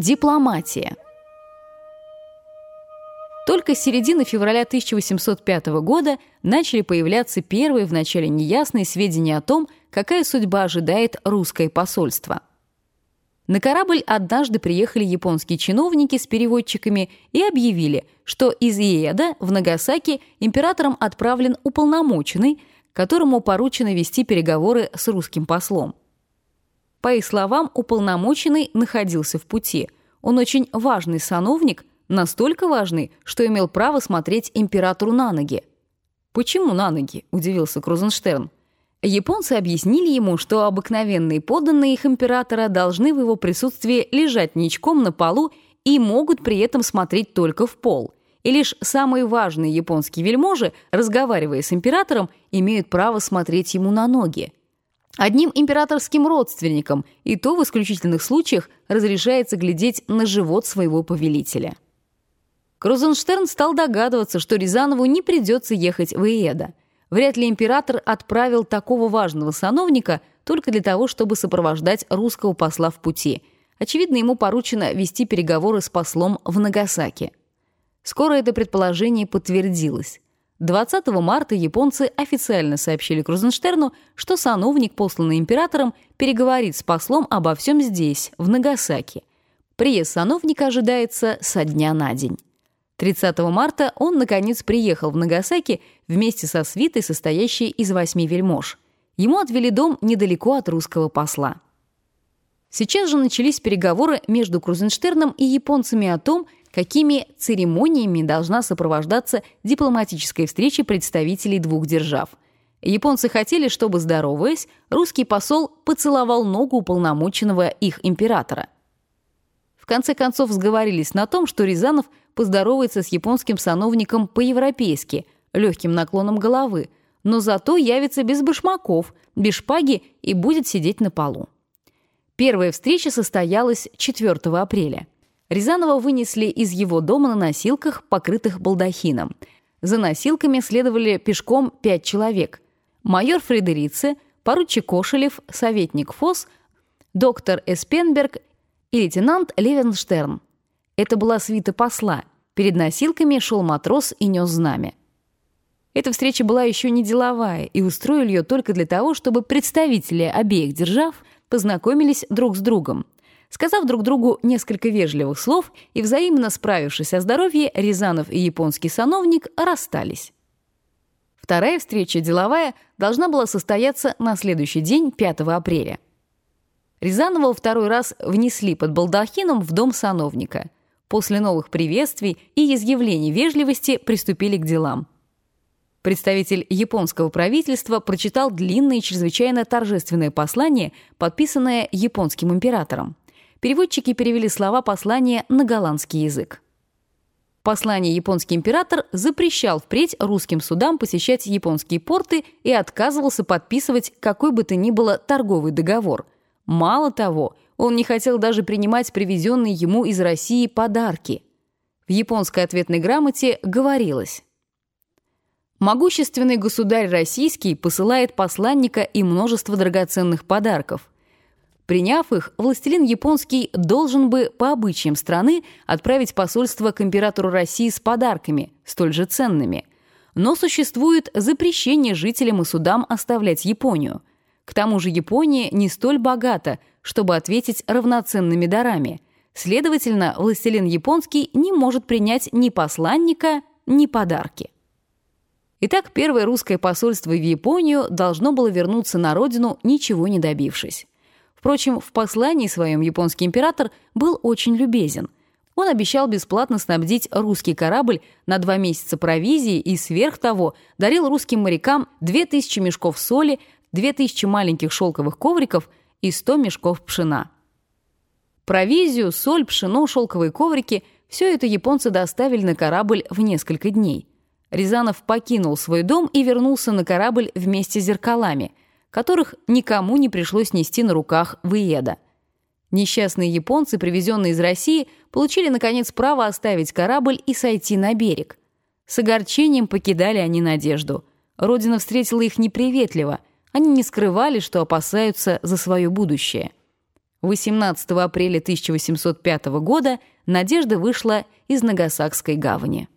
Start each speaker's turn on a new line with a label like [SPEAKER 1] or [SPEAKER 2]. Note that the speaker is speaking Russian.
[SPEAKER 1] Дипломатия. Только с середины февраля 1805 года начали появляться первые вначале неясные сведения о том, какая судьба ожидает русское посольство. На корабль однажды приехали японские чиновники с переводчиками и объявили, что из Иеда в Нагасаки императором отправлен уполномоченный, которому поручено вести переговоры с русским послом. По их словам, уполномоченный находился в пути. Он очень важный сановник, настолько важный, что имел право смотреть императору на ноги. «Почему на ноги?» – удивился Крузенштерн. Японцы объяснили ему, что обыкновенные подданные их императора должны в его присутствии лежать ничком на полу и могут при этом смотреть только в пол. И лишь самые важные японские вельможи, разговаривая с императором, имеют право смотреть ему на ноги. Одним императорским родственникам, и то в исключительных случаях, разрешается глядеть на живот своего повелителя. Крузенштерн стал догадываться, что Рязанову не придется ехать в Иеда. Вряд ли император отправил такого важного сановника только для того, чтобы сопровождать русского посла в пути. Очевидно, ему поручено вести переговоры с послом в Нагасаки. Скоро это предположение подтвердилось. 20 марта японцы официально сообщили Крузенштерну, что сановник, посланный императором, переговорит с послом обо всем здесь, в Нагасаки. Приезд сановника ожидается со дня на день. 30 марта он, наконец, приехал в Нагасаки вместе со свитой, состоящей из восьми вельмож. Ему отвели дом недалеко от русского посла. Сейчас же начались переговоры между Крузенштерном и японцами о том, какими церемониями должна сопровождаться дипломатическая встреча представителей двух держав. Японцы хотели, чтобы, здороваясь, русский посол поцеловал ногу уполномоченного их императора. В конце концов сговорились на том, что Рязанов поздоровается с японским сановником по-европейски, легким наклоном головы, но зато явится без башмаков, без шпаги и будет сидеть на полу. Первая встреча состоялась 4 апреля. Рязанова вынесли из его дома на носилках, покрытых балдахином. За носилками следовали пешком пять человек. Майор Фредерице, поручик Кошелев, советник Фос, доктор Эспенберг и лейтенант Левенштерн. Это была свита посла. Перед носилками шел матрос и нес знамя. Эта встреча была еще не деловая, и устроили ее только для того, чтобы представители обеих держав познакомились друг с другом – Сказав друг другу несколько вежливых слов и взаимно справившись о здоровье, Рязанов и японский сановник расстались. Вторая встреча, деловая, должна была состояться на следующий день, 5 апреля. Рязанова второй раз внесли под балдахином в дом сановника. После новых приветствий и изъявлений вежливости приступили к делам. Представитель японского правительства прочитал длинное и чрезвычайно торжественное послание, подписанное японским императором переводчики перевели слова послания на голландский язык. Послание японский император запрещал впредь русским судам посещать японские порты и отказывался подписывать какой бы то ни было торговый договор. Мало того, он не хотел даже принимать привезенные ему из России подарки. В японской ответной грамоте говорилось «Могущественный государь российский посылает посланника и множество драгоценных подарков. Приняв их, властелин японский должен бы по обычаям страны отправить посольство к императору России с подарками, столь же ценными. Но существует запрещение жителям и судам оставлять Японию. К тому же Япония не столь богата, чтобы ответить равноценными дарами. Следовательно, властелин японский не может принять ни посланника, ни подарки. Итак, первое русское посольство в Японию должно было вернуться на родину, ничего не добившись. Впрочем, в послании своем японский император был очень любезен. Он обещал бесплатно снабдить русский корабль на два месяца провизии и сверх того дарил русским морякам 2000 мешков соли, 2000 маленьких шелковых ковриков и 100 мешков пшена. Провизию, соль, пшено, шелковые коврики – все это японцы доставили на корабль в несколько дней. Рязанов покинул свой дом и вернулся на корабль вместе с зеркалами – которых никому не пришлось нести на руках в Иеда. Несчастные японцы, привезенные из России, получили, наконец, право оставить корабль и сойти на берег. С огорчением покидали они надежду. Родина встретила их неприветливо. Они не скрывали, что опасаются за свое будущее. 18 апреля 1805 года «Надежда» вышла из Нагасакской гавани.